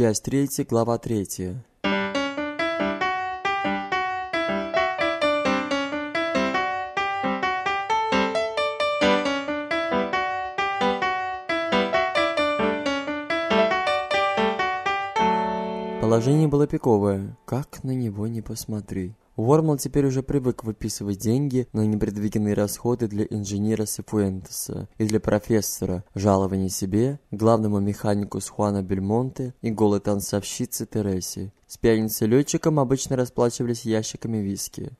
Часть третья, глава третья. Положение было пиковое, как на него не посмотри. Уормл теперь уже привык выписывать деньги на непредвиденные расходы для инженера Сепуэнтеса и для профессора, жалование себе, главному механику с Хуана Бельмонте и голой танцовщице Тереси. С пьяницей летчиком обычно расплачивались ящиками виски.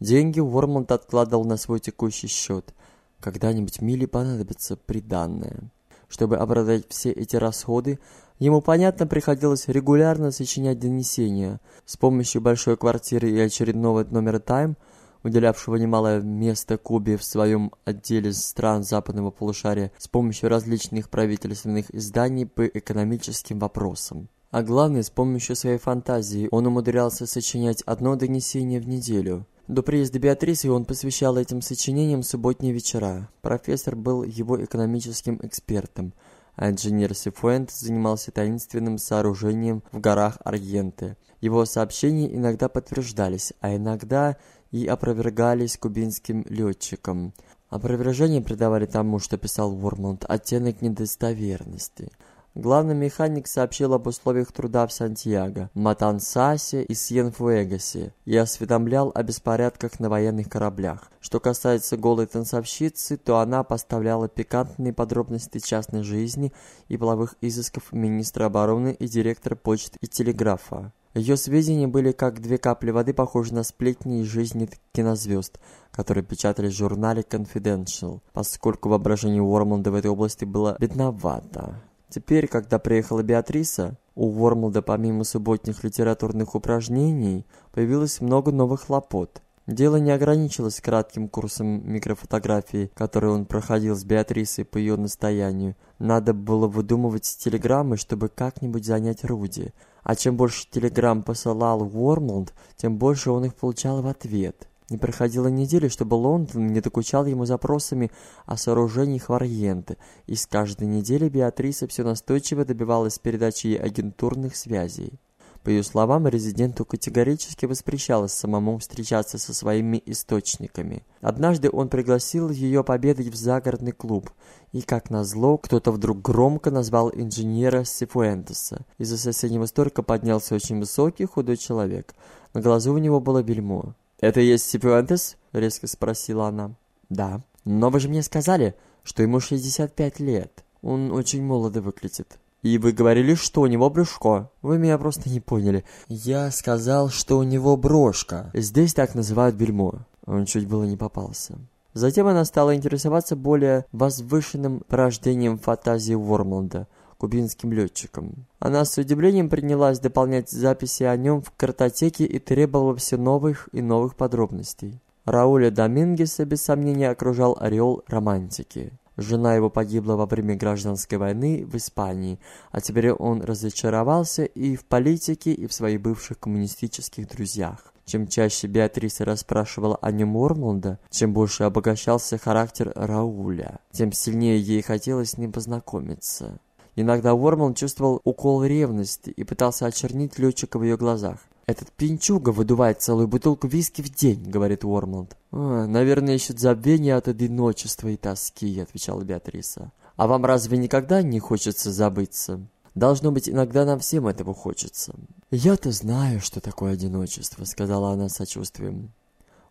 Деньги Уормланд откладывал на свой текущий счет. Когда-нибудь Милли понадобится приданное. Чтобы оправдать все эти расходы, ему, понятно, приходилось регулярно сочинять донесения. С помощью большой квартиры и очередного номера «Тайм», уделявшего немалое место Кубе в своем отделе стран западного полушария, с помощью различных правительственных изданий по экономическим вопросам. А главное, с помощью своей фантазии он умудрялся сочинять одно донесение в неделю – до приезда Беатрисы он посвящал этим сочинениям субботние вечера. Профессор был его экономическим экспертом, а инженер Сифуэнт занимался таинственным сооружением в горах Аргенты. Его сообщения иногда подтверждались, а иногда и опровергались кубинским летчиком. Опровержение придавали тому, что писал Уормланд, оттенок недостоверности – Главный механик сообщил об условиях труда в Сантьяго, Матансасе и Сьенфуэгасе и осведомлял о беспорядках на военных кораблях. Что касается голой танцовщицы, то она поставляла пикантные подробности частной жизни и половых изысков министра обороны и директора почты и телеграфа. Ее сведения были как две капли воды, похожи на сплетни из жизни кинозвезд, которые печатались в журнале Confidential, поскольку воображение Уормланда в этой области было бедновато. Теперь, когда приехала Беатриса, у Вормлда помимо субботних литературных упражнений появилось много новых хлопот. Дело не ограничилось кратким курсом микрофотографии, который он проходил с Беатрисой по ее настоянию. Надо было выдумывать телеграммы, чтобы как-нибудь занять Руди. А чем больше телеграмм посылал Уормлд, тем больше он их получал в ответ. Не проходило недели, чтобы Лондон не докучал ему запросами о сооружениях Варьенты, и с каждой недели Беатриса все настойчиво добивалась передачи ей агентурных связей. По ее словам, резиденту категорически воспрещалось самому встречаться со своими источниками. Однажды он пригласил ее победить в загородный клуб, и, как назло, кто-то вдруг громко назвал инженера Сифуэнтеса. Из-за соседнего столика поднялся очень высокий худой человек. На глазу у него было бельмо. «Это и есть Сипуэнтес?» — резко спросила она. «Да. Но вы же мне сказали, что ему 65 лет. Он очень молодо выглядит». «И вы говорили, что у него брюшко. Вы меня просто не поняли. Я сказал, что у него брошка. Здесь так называют бельмо». Он чуть было не попался. Затем она стала интересоваться более возвышенным порождением фантазии Вормланда — кубинским летчиком. Она с удивлением принялась дополнять записи о нем в картотеке и требовала все новых и новых подробностей. Рауля Домингеса без сомнения окружал ореол романтики. Жена его погибла во время гражданской войны в Испании, а теперь он разочаровался и в политике, и в своих бывших коммунистических друзьях. Чем чаще Беатриса расспрашивала о нем Уормланда, чем больше обогащался характер Рауля, тем сильнее ей хотелось с ним познакомиться. Иногда Уормлан чувствовал укол ревности и пытался очернить летчика в ее глазах. «Этот пинчуга выдувает целую бутылку виски в день», — говорит Уормланд. «Наверное, ищет забвение от одиночества и тоски», — отвечала Беатриса. «А вам разве никогда не хочется забыться?» «Должно быть, иногда нам всем этого хочется». «Я-то знаю, что такое одиночество», — сказала она с сочувствием.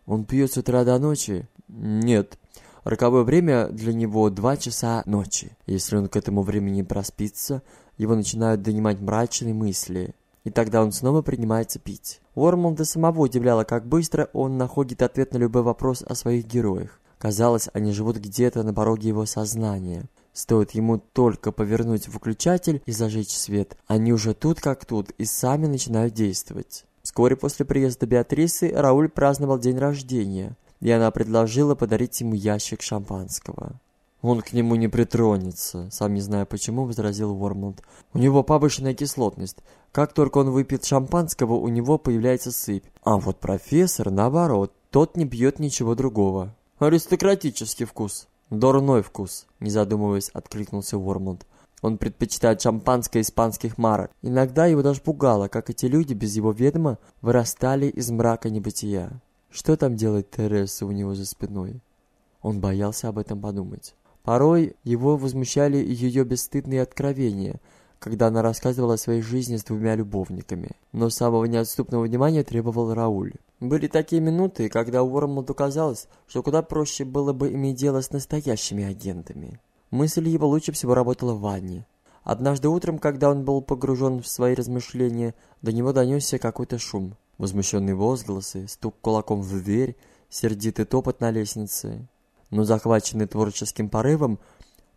«Он пьет с утра до ночи?» «Нет, Роковое время для него два часа ночи. Если он к этому времени проспится, его начинают донимать мрачные мысли, и тогда он снова принимается пить. Уормлда самого удивляло, как быстро он находит ответ на любой вопрос о своих героях. Казалось, они живут где-то на пороге его сознания. Стоит ему только повернуть выключатель и зажечь свет, они уже тут как тут и сами начинают действовать. Вскоре после приезда Беатрисы Рауль праздновал день рождения и она предложила подарить ему ящик шампанского. «Он к нему не притронется», — сам не зная почему, возразил Уормланд. «У него повышенная кислотность. Как только он выпьет шампанского, у него появляется сыпь. А вот профессор, наоборот, тот не пьет ничего другого. Аристократический вкус. Дурной вкус», — не задумываясь, откликнулся Уормланд. Он предпочитает шампанское испанских марок. Иногда его даже пугало, как эти люди без его ведома вырастали из мрака небытия. Что там делает Тереса у него за спиной? Он боялся об этом подумать. Порой его возмущали ее бесстыдные откровения, когда она рассказывала о своей жизни с двумя любовниками. Но самого неотступного внимания требовал Рауль. Были такие минуты, когда Уормлду казалось, что куда проще было бы иметь дело с настоящими агентами. Мысль его лучше всего работала в ванне. Однажды утром, когда он был погружен в свои размышления, до него донесся какой-то шум. Возмущенные возгласы, стук кулаком в дверь, сердитый топот на лестнице но захваченный творческим порывом,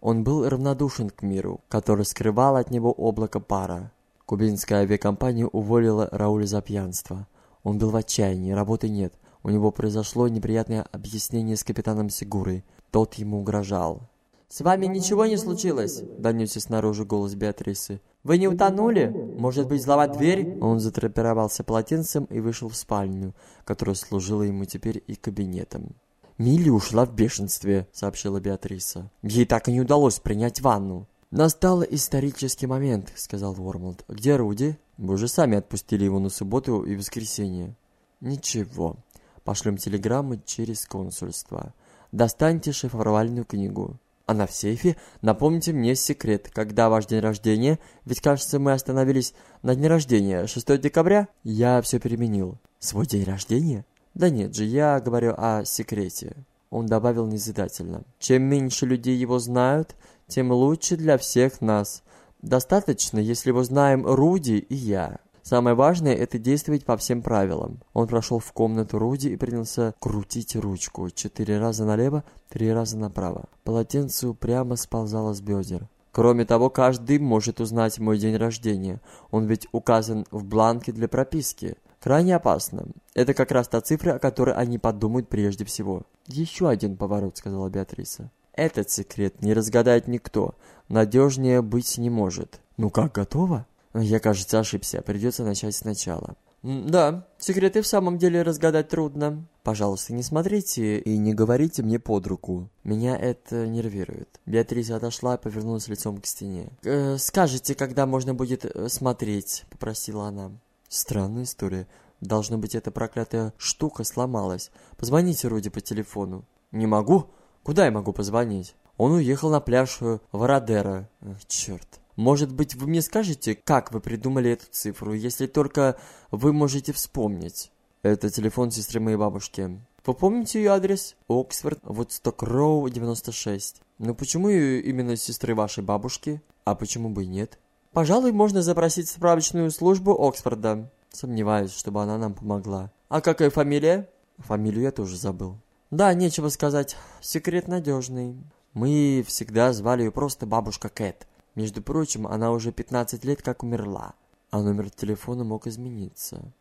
он был равнодушен к миру, который скрывал от него облако пара. Кубинская авиакомпания уволила Рауля за пьянство. Он был в отчаянии, работы нет. У него произошло неприятное объяснение с капитаном Сигурой. Тот ему угрожал. «С вами ничего не случилось?» – донесся снаружи голос Беатрисы. «Вы не утонули? Может быть, взломать дверь?» Он затрапировался полотенцем и вышел в спальню, которая служила ему теперь и кабинетом. «Милли ушла в бешенстве», — сообщила Беатриса. «Ей так и не удалось принять ванну». «Настал исторический момент», — сказал Уормлд. «Где Руди?» «Вы же сами отпустили его на субботу и воскресенье». «Ничего. Пошлем телеграммы через консульство. Достаньте шифровальную книгу». Она в сейфе. Напомните мне секрет. Когда ваш день рождения? Ведь, кажется, мы остановились на дне рождения. 6 декабря? Я все переменил. Свой день рождения? Да нет же, я говорю о секрете. Он добавил назидательно. Чем меньше людей его знают, тем лучше для всех нас. Достаточно, если его знаем Руди и я. Самое важное – это действовать по всем правилам. Он прошел в комнату Руди и принялся крутить ручку. Четыре раза налево, три раза направо. Полотенце упрямо сползало с бедер. Кроме того, каждый может узнать мой день рождения. Он ведь указан в бланке для прописки. Крайне опасно. Это как раз та цифра, о которой они подумают прежде всего. «Еще один поворот», — сказала Беатриса. «Этот секрет не разгадает никто. Надежнее быть не может». «Ну как, готово?» «Я, кажется, ошибся. Придется начать сначала». «Да, секреты в самом деле разгадать трудно. Пожалуйста, не смотрите и не говорите мне под руку. Меня это нервирует». Беатриса отошла и повернулась лицом к стене. «Э, «Скажите, когда можно будет э, смотреть?» – попросила она. Странная история. Должно быть, эта проклятая штука сломалась. Позвоните Руди по телефону. Не могу? Куда я могу позвонить? Он уехал на пляж Вородера. Черт. Может быть, вы мне скажете, как вы придумали эту цифру, если только вы можете вспомнить? Это телефон сестры моей бабушки. Вы помните ее адрес? Оксфорд, Вудсток Роу, 96. Но почему именно сестры вашей бабушки? А почему бы и нет? Пожалуй, можно запросить справочную службу Оксфорда. Сомневаюсь, чтобы она нам помогла. А какая фамилия? Фамилию я тоже забыл. Да, нечего сказать. Секрет надежный. Мы всегда звали ее просто бабушка Кэт. Между прочим, она уже 15 лет как умерла. А номер телефона мог измениться.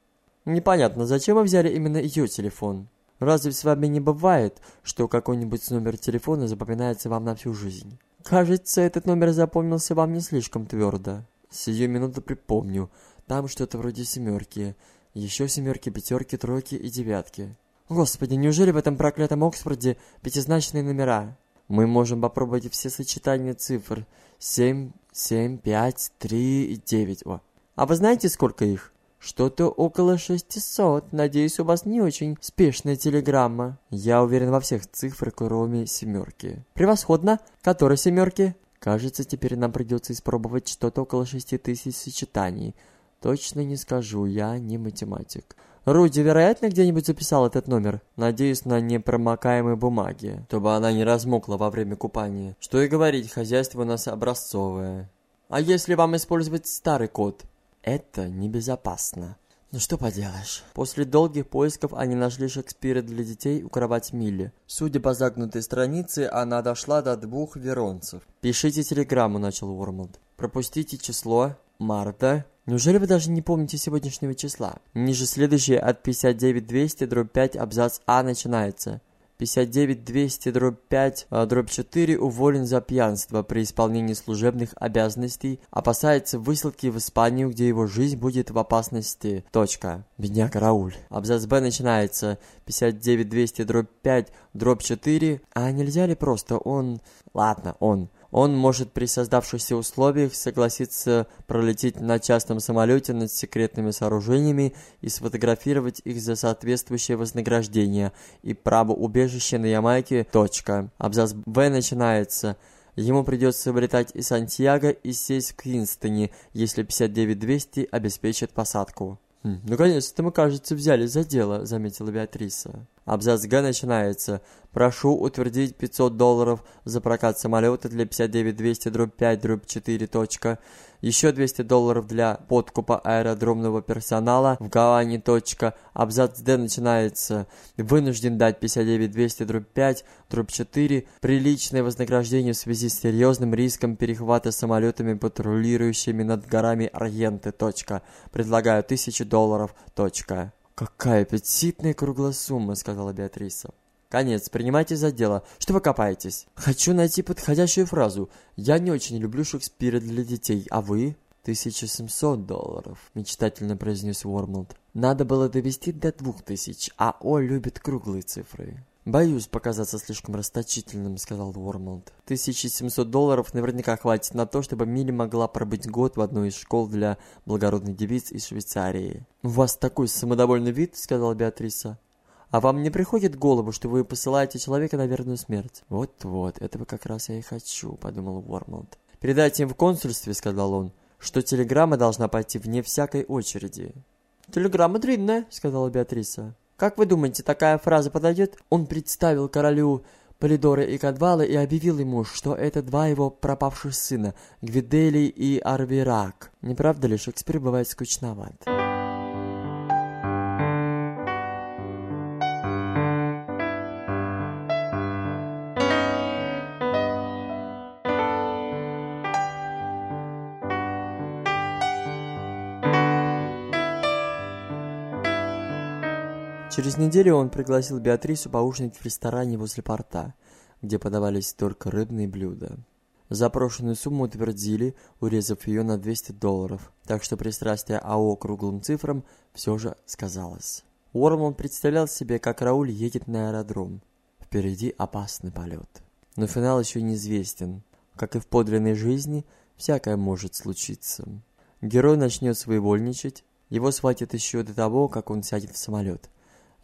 Непонятно, зачем вы взяли именно ее телефон? Разве с вами не бывает, что какой-нибудь номер телефона запоминается вам на всю жизнь? Кажется, этот номер запомнился вам не слишком твердо. Сию минуту припомню. Там что-то вроде семерки. Еще семерки, пятерки, тройки и девятки. Господи, неужели в этом проклятом Оксфорде пятизначные номера? Мы можем попробовать все сочетания цифр. Семь, семь, пять, три и девять. О. А вы знаете, сколько их? Что-то около 600. Надеюсь, у вас не очень спешная телеграмма. Я уверен во всех цифрах, кроме семерки. Превосходно. Которой семерки? Кажется, теперь нам придется испробовать что-то около шести тысяч сочетаний. Точно не скажу, я не математик. Руди, вероятно, где-нибудь записал этот номер. Надеюсь, на непромокаемой бумаге, чтобы она не размокла во время купания. Что и говорить, хозяйство у нас образцовое. А если вам использовать старый код? Это небезопасно. Ну что поделаешь. После долгих поисков они нашли Шекспира для детей у кровати Милли. Судя по загнутой странице, она дошла до двух веронцев. «Пишите телеграмму», — начал Уормлд. «Пропустите число марта». Неужели вы даже не помните сегодняшнего числа? Ниже следующее от 59200 дробь 5 абзац А начинается. 59 200 дробь 5 а, дробь 4 уволен за пьянство при исполнении служебных обязанностей, опасается высылки в Испанию, где его жизнь будет в опасности. Точка. Бедняга Рауль. Абзац Б начинается 59 200 дробь 5 дробь 4. А нельзя ли просто он... Ладно, он. Он может при создавшихся условиях согласиться пролететь на частном самолете над секретными сооружениями и сфотографировать их за соответствующее вознаграждение и право убежища на Ямайке. Точка. Абзац Б начинается. Ему придется вылетать из Сантьяго и сесть в Квинстоне, если 59200 обеспечит посадку. «Хм, «Наконец-то мы, кажется, взяли за дело», — заметила Беатриса. Абзац Г начинается. Прошу утвердить 500 долларов за прокат самолета для 59200 дробь 5 дробь 4 точка. Еще 200 долларов для подкупа аэродромного персонала в Гаване. Точка. Абзац Д начинается. Вынужден дать 59200 дробь 5 дробь 4 приличное вознаграждение в связи с серьезным риском перехвата самолетами, патрулирующими над горами Аргенты. Точка. Предлагаю 1000 долларов. Точка. «Какая аппетитная круглая сумма», — сказала Беатриса. «Конец, принимайте за дело. Что вы копаетесь?» «Хочу найти подходящую фразу. Я не очень люблю Шекспира для детей, а вы?» «1700 долларов», — мечтательно произнес Уормлд. «Надо было довести до двух тысяч, а О любит круглые цифры». «Боюсь показаться слишком расточительным», — сказал Уормлд. «1700 долларов наверняка хватит на то, чтобы Милли могла пробыть год в одной из школ для благородных девиц из Швейцарии». «У вас такой самодовольный вид», — сказала Беатриса. «А вам не приходит в голову, что вы посылаете человека на верную смерть?» «Вот-вот, этого как раз я и хочу», — подумал Уормлд. «Передайте им в консульстве», — сказал он, — «что телеграмма должна пойти вне всякой очереди». «Телеграмма длинная», — сказала Беатриса. Как вы думаете, такая фраза подойдет? Он представил королю Полидора и Кадвала и объявил ему, что это два его пропавших сына, Гвидели и Арвирак. Не правда ли, Шекспир бывает скучноват? Неделю он пригласил Беатрису поужинать в ресторане возле порта, где подавались только рыбные блюда. Запрошенную сумму утвердили, урезав ее на 200 долларов, так что пристрастие АО круглым цифрам все же сказалось. Уорман представлял себе, как Рауль едет на аэродром. Впереди опасный полет. Но финал еще неизвестен. Как и в подлинной жизни, всякое может случиться. Герой начнет своевольничать, его схватят еще до того, как он сядет в самолет –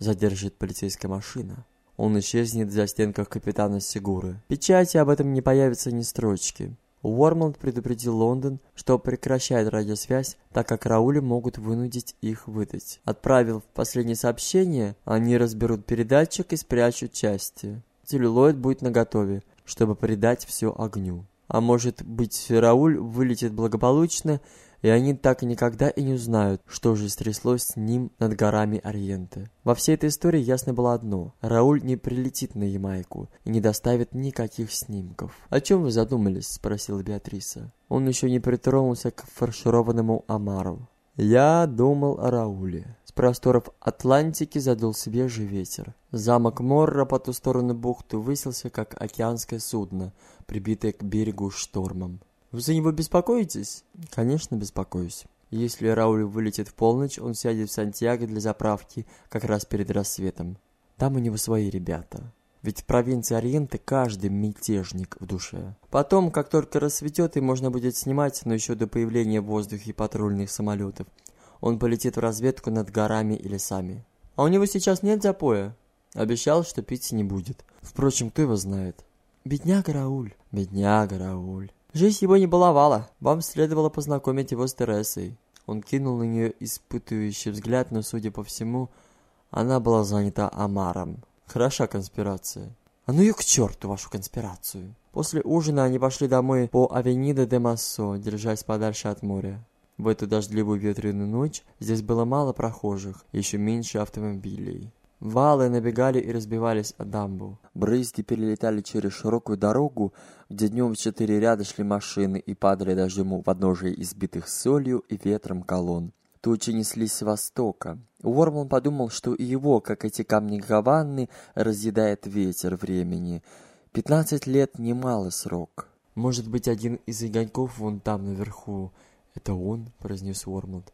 задержит полицейская машина. Он исчезнет за стенках капитана Сигуры. В печати об этом не появится ни строчки. Уормланд предупредил Лондон, что прекращает радиосвязь, так как Раули могут вынудить их выдать. Отправив последнее сообщение, они разберут передатчик и спрячут части. Целлюлоид будет наготове, чтобы придать все огню. А может быть, Рауль вылетит благополучно и они так никогда и не узнают, что же стряслось с ним над горами Ориенты. Во всей этой истории ясно было одно. Рауль не прилетит на Ямайку и не доставит никаких снимков. «О чем вы задумались?» – спросила Беатриса. Он еще не притронулся к фаршированному омару. «Я думал о Рауле». С просторов Атлантики задул свежий ветер. Замок Морра по ту сторону бухты высился, как океанское судно, прибитое к берегу штормом. Вы за него беспокоитесь? Конечно, беспокоюсь. Если Рауль вылетит в полночь, он сядет в Сантьяго для заправки как раз перед рассветом. Там у него свои ребята. Ведь в провинции Ориенты каждый мятежник в душе. Потом, как только рассветет и можно будет снимать, но еще до появления в воздухе патрульных самолетов, он полетит в разведку над горами и лесами. А у него сейчас нет запоя? Обещал, что пить не будет. Впрочем, кто его знает? Бедняга Рауль. Бедняга Рауль. Жизнь его не баловала. Вам следовало познакомить его с Тересой. Он кинул на нее испытывающий взгляд, но, судя по всему, она была занята Амаром. Хороша конспирация. А ну ее к черту, вашу конспирацию. После ужина они пошли домой по Авенида де Массо, держась подальше от моря. В эту дождливую ветреную ночь здесь было мало прохожих, еще меньше автомобилей. Валы набегали и разбивались о дамбу. Брызги перелетали через широкую дорогу, где днем в четыре ряда шли машины и падали дождем у подножия избитых солью и ветром колонн. Тучи неслись с востока. Уорман подумал, что и его, как эти камни Гаванны, разъедает ветер времени. Пятнадцать лет — немалый срок. «Может быть, один из огоньков вон там наверху. Это он?» — произнес Уормланд.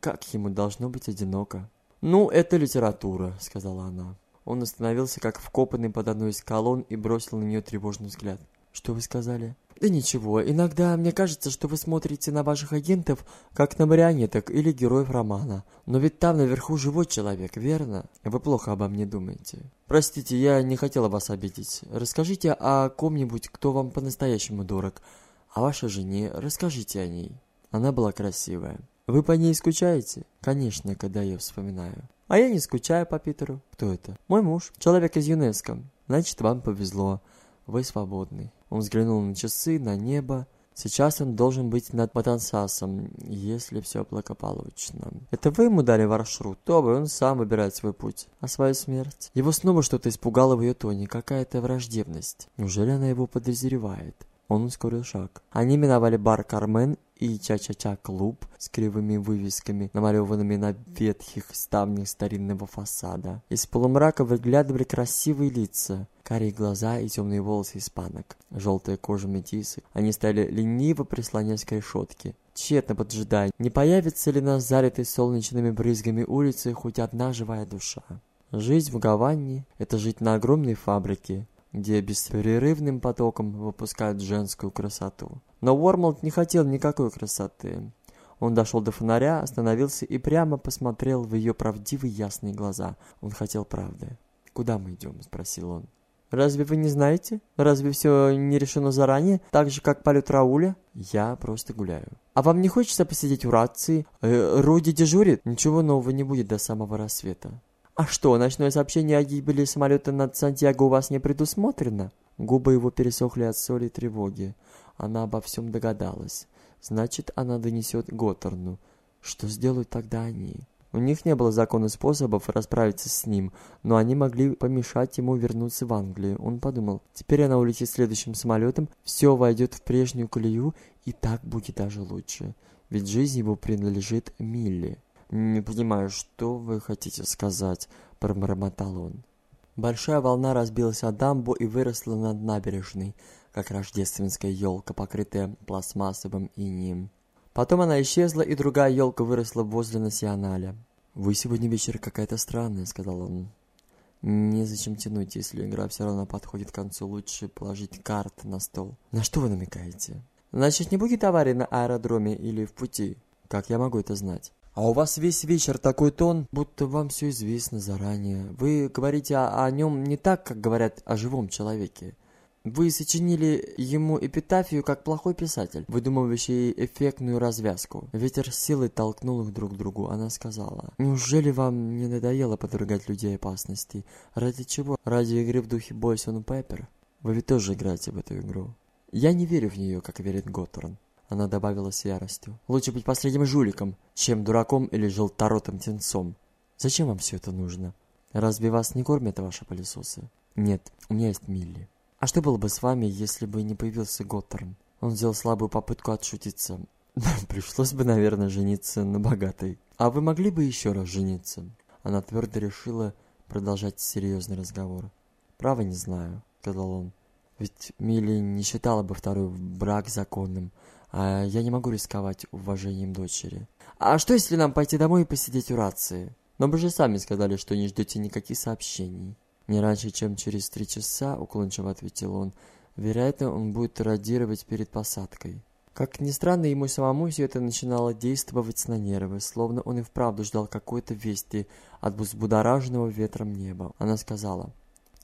«Как ему должно быть одиноко?» «Ну, это литература», — сказала она. Он остановился, как вкопанный под одной из колонн, и бросил на нее тревожный взгляд. «Что вы сказали?» Да ничего, иногда мне кажется, что вы смотрите на ваших агентов, как на марионеток или героев романа. Но ведь там наверху живой человек, верно? Вы плохо обо мне думаете. Простите, я не хотела вас обидеть. Расскажите о ком-нибудь, кто вам по-настоящему дорог. О вашей жене, расскажите о ней. Она была красивая. Вы по ней скучаете? Конечно, когда я вспоминаю. А я не скучаю по Питеру. Кто это? Мой муж, человек из ЮНЕСКО. Значит, вам повезло. Вы свободны. Он взглянул на часы, на небо. Сейчас он должен быть над Матансасом, если все благополучно. Это вы ему дали маршрут? То бы он сам выбирает свой путь. А свою смерть? Его снова что-то испугало в ее тоне, какая-то враждебность. Неужели она его подозревает? Он ускорил шаг. Они миновали бар «Кармен» и «Ча-ча-ча клуб» с кривыми вывесками, намалеванными на ветхих ставнях старинного фасада. Из полумрака выглядывали красивые лица, карие глаза и темные волосы испанок, желтая кожа метисы. Они стояли лениво, прислонясь к решетке. Тщетно поджидая, не появится ли на залитой солнечными брызгами улицы хоть одна живая душа. Жизнь в Гаване – это жить на огромной фабрике, где беспрерывным потоком выпускают женскую красоту. Но Уормолд не хотел никакой красоты. Он дошел до фонаря, остановился и прямо посмотрел в ее правдивые ясные глаза. Он хотел правды. «Куда мы идем?» – спросил он. «Разве вы не знаете? Разве все не решено заранее, так же, как полет Рауля?» «Я просто гуляю». «А вам не хочется посидеть у рации? Э, Руди дежурит? Ничего нового не будет до самого рассвета». «А что, ночное сообщение о гибели самолета над Сантьяго у вас не предусмотрено?» Губы его пересохли от соли и тревоги. Она обо всем догадалась. Значит, она донесет Готтерну. Что сделают тогда они? У них не было законных способов расправиться с ним, но они могли помешать ему вернуться в Англию. Он подумал, теперь она улетит следующим самолетом, все войдет в прежнюю колею, и так будет даже лучше. Ведь жизнь его принадлежит Милли. «Не понимаю, что вы хотите сказать?» – пробормотал он. Большая волна разбилась о дамбу и выросла над набережной, как рождественская елка, покрытая пластмассовым инием. Потом она исчезла, и другая елка выросла возле Насионаля. «Вы сегодня вечер какая-то странная», — сказал он. «Незачем тянуть, если игра все равно подходит к концу. Лучше положить карты на стол». «На что вы намекаете?» «Значит, не будет аварии на аэродроме или в пути? Как я могу это знать?» А у вас весь вечер такой тон, будто вам все известно заранее. Вы говорите о, о нем не так, как говорят о живом человеке. Вы сочинили ему эпитафию как плохой писатель, выдумывающий эффектную развязку. Ветер силой толкнул их друг к другу. Она сказала, «Неужели вам не надоело подвергать людей опасности? Ради чего? Ради игры в духе Бойсон Пеппер? Вы ведь тоже играете в эту игру. Я не верю в нее, как верит Готтерн. Она добавила с яростью. «Лучше быть последним жуликом, чем дураком или желторотым тенцом. Зачем вам все это нужно? Разве вас не кормят ваши пылесосы?» «Нет, у меня есть Милли». «А что было бы с вами, если бы не появился Готтерн?» Он сделал слабую попытку отшутиться. «Пришлось бы, наверное, жениться на богатой. А вы могли бы еще раз жениться?» Она твердо решила продолжать серьезный разговор. «Право не знаю», — сказал он. «Ведь Милли не считала бы второй брак законным а я не могу рисковать уважением дочери. А что, если нам пойти домой и посидеть у рации? Но вы же сами сказали, что не ждете никаких сообщений. Не раньше, чем через три часа, уклончиво ответил он. Вероятно, он будет радировать перед посадкой. Как ни странно, ему самому все это начинало действовать на нервы, словно он и вправду ждал какой-то вести от взбудораженного ветром неба. Она сказала,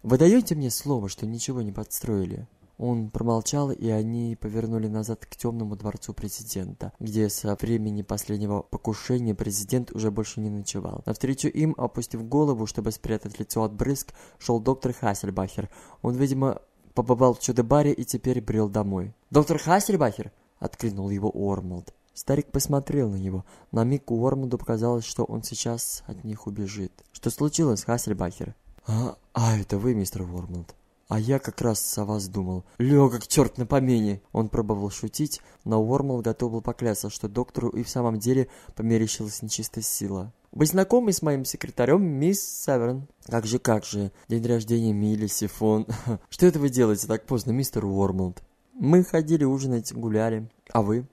«Вы даете мне слово, что ничего не подстроили?» Он промолчал, и они повернули назад к темному дворцу президента, где со времени последнего покушения президент уже больше не ночевал. Навстречу им, опустив голову, чтобы спрятать лицо от брызг, шел доктор Хассельбахер. Он, видимо, побывал в чудо-баре и теперь брел домой. «Доктор Хассельбахер!» — откликнул его Уормолд. Старик посмотрел на него. На миг Уормолду показалось, что он сейчас от них убежит. «Что случилось, Хассельбахер?» «А, а это вы, мистер Уормолд?» А я как раз о вас думал. Как черт на помине!» Он пробовал шутить, но Уормл готов был поклясться, что доктору и в самом деле померещилась нечистая сила. «Вы знакомы с моим секретарем, мисс Северн?» «Как же, как же. День рождения Милли, Сифон. Что это вы делаете так поздно, мистер Уормлд?» «Мы ходили ужинать, гуляли. А вы?»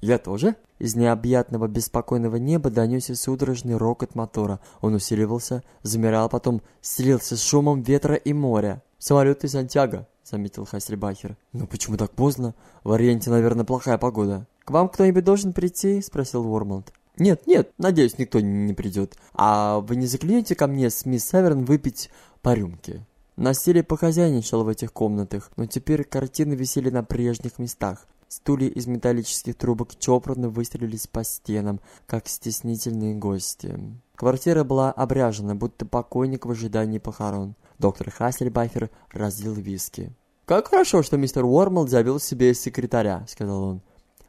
«Я тоже?» Из необъятного беспокойного неба донесся судорожный рокот мотора. Он усиливался, замирал, потом слился с шумом ветра и моря. «Самолет из Сантьяго», — заметил Хассельбахер. «Но почему так поздно? В Ориенте, наверное, плохая погода». «К вам кто-нибудь должен прийти?» – спросил Уормлд. «Нет, нет, надеюсь, никто не придет. А вы не заглянете ко мне с мисс Северн выпить по рюмке?» Настиле похозяйничал в этих комнатах, но теперь картины висели на прежних местах. Стулья из металлических трубок чопорно выстрелились по стенам, как стеснительные гости. Квартира была обряжена, будто покойник в ожидании похорон. Доктор Хассельбахер разлил виски. «Как хорошо, что мистер Уормл завел себе секретаря», — сказал он.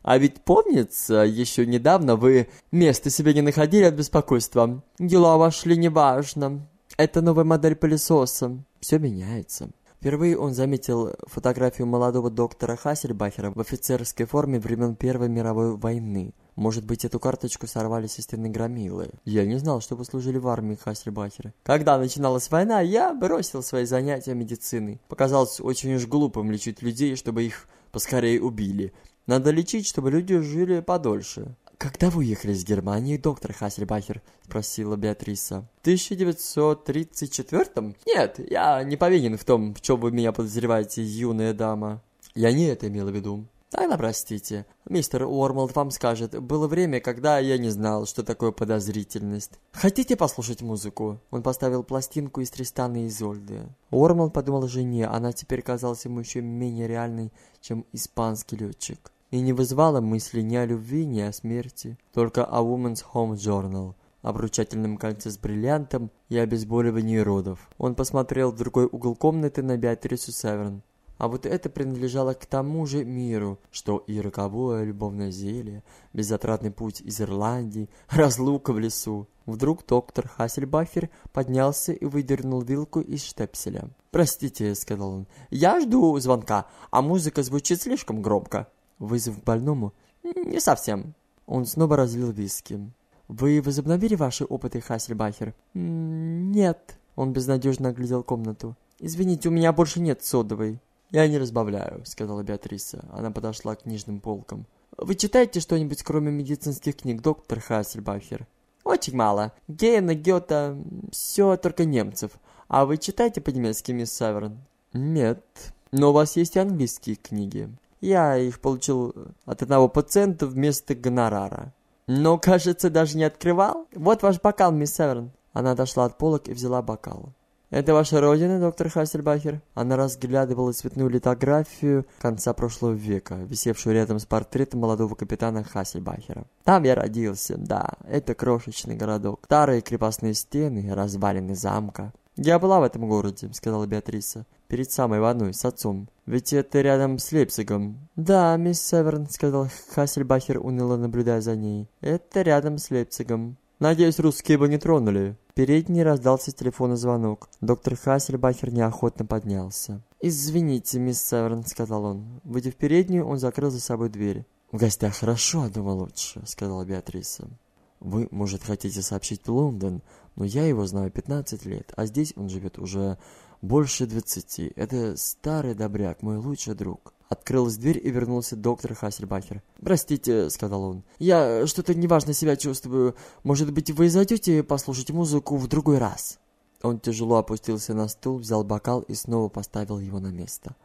«А ведь помнится, еще недавно вы места себе не находили от беспокойства. Дела ваши неважно. Это новая модель пылесоса. Все меняется». Впервые он заметил фотографию молодого доктора Хассельбахера в офицерской форме времен Первой мировой войны. Может быть, эту карточку сорвали со стены громилы. Я не знал, что вы служили в армии Хассельбахера. Когда начиналась война, я бросил свои занятия медицины. Показалось очень уж глупым лечить людей, чтобы их поскорее убили. Надо лечить, чтобы люди жили подольше. «Когда вы уехали из Германии, доктор Хассельбахер?» – спросила Беатриса. «В 1934-м? Нет, я не повинен в том, в чем вы меня подозреваете, юная дама. Я не это имела в виду. Тогда простите. Мистер Уормолд вам скажет, было время, когда я не знал, что такое подозрительность. Хотите послушать музыку? Он поставил пластинку из Тристана и Изольды. Уормолд подумал о жене, она теперь казалась ему еще менее реальной, чем испанский летчик и не вызвала мысли ни о любви, ни о смерти, только о Woman's Home Journal, обручательном кольце с бриллиантом и обезболивании родов. Он посмотрел в другой угол комнаты на Беатрису Северн. А вот это принадлежало к тому же миру, что и роковое любовное зелье, безотрадный путь из Ирландии, разлука в лесу. Вдруг доктор Хассельбахер поднялся и выдернул вилку из штепселя. «Простите», — сказал он, — «я жду звонка, а музыка звучит слишком громко». Вызов к больному? Не совсем. Он снова разлил виски. Вы возобновили ваши опыты, Хассельбахер? Нет. Он безнадежно оглядел комнату. Извините, у меня больше нет содовой. Я не разбавляю, сказала Беатриса. Она подошла к книжным полкам. Вы читаете что-нибудь, кроме медицинских книг, доктор Хассельбахер? Очень мало. Гейна, Гёта, все только немцев. А вы читаете по-немецки, мисс Северн? Нет. Но у вас есть английские книги. Я их получил от одного пациента вместо гонорара. Но, кажется, даже не открывал. Вот ваш бокал, мисс Северн. Она дошла от полок и взяла бокал. «Это ваша родина, доктор Хассельбахер?» Она разглядывала цветную литографию конца прошлого века, висевшую рядом с портретом молодого капитана Хассельбахера. «Там я родился, да, это крошечный городок. Старые крепостные стены, развалины замка. «Я была в этом городе», — сказала Беатриса. «Перед самой войной, с отцом. Ведь это рядом с Лейпцигом». «Да, мисс Северн», — сказал Хассельбахер, уныло наблюдая за ней. «Это рядом с Лейпцигом». «Надеюсь, русские его не тронули». Передней раздался телефонный звонок. Доктор Хассельбахер неохотно поднялся. «Извините, мисс Северн», — сказал он. Выйдя в переднюю, он закрыл за собой дверь. «В гостях хорошо, а дома лучше», — сказала Беатриса. «Вы, может, хотите сообщить Лондон, но я его знаю 15 лет, а здесь он живет уже больше 20. Это старый добряк, мой лучший друг. Открылась дверь и вернулся доктор Хассельбахер. «Простите», — сказал он, — «я что-то неважно себя чувствую. Может быть, вы зайдете послушать музыку в другой раз?» Он тяжело опустился на стул, взял бокал и снова поставил его на место.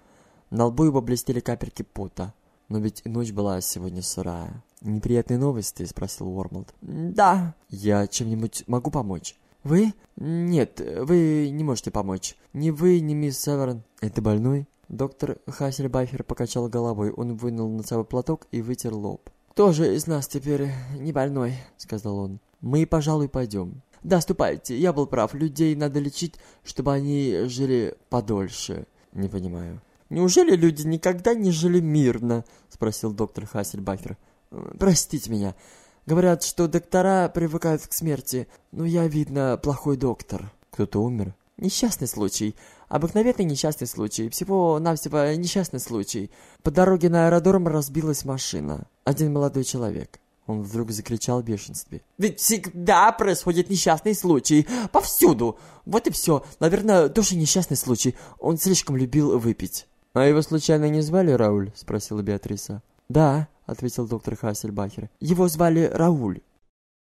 На лбу его блестели капельки пота. Но ведь ночь была сегодня сырая. «Неприятные новости?» — спросил Уормлд. «Да». «Я чем-нибудь могу помочь?» «Вы? Нет, вы не можете помочь. Ни вы, ни мисс Северн. Это больной?» Доктор Хассельбайфер покачал головой. Он вынул носовой платок и вытер лоб. «Кто же из нас теперь не больной?» — сказал он. «Мы, пожалуй, пойдем». «Да, ступайте, я был прав. Людей надо лечить, чтобы они жили подольше». «Не понимаю». «Неужели люди никогда не жили мирно?» — спросил доктор Хассельбахер. «Простите меня. Говорят, что доктора привыкают к смерти, но я, видно, плохой доктор. Кто-то умер? Несчастный случай. Обыкновенный несчастный случай. Всего-навсего несчастный случай. По дороге на аэродром разбилась машина. Один молодой человек. Он вдруг закричал в бешенстве. «Ведь всегда происходит несчастный случай. Повсюду. Вот и все. Наверное, тоже несчастный случай. Он слишком любил выпить». «А его случайно не звали Рауль?» – спросила Беатриса. «Да», — ответил доктор Хассельбахер. «Его звали Рауль».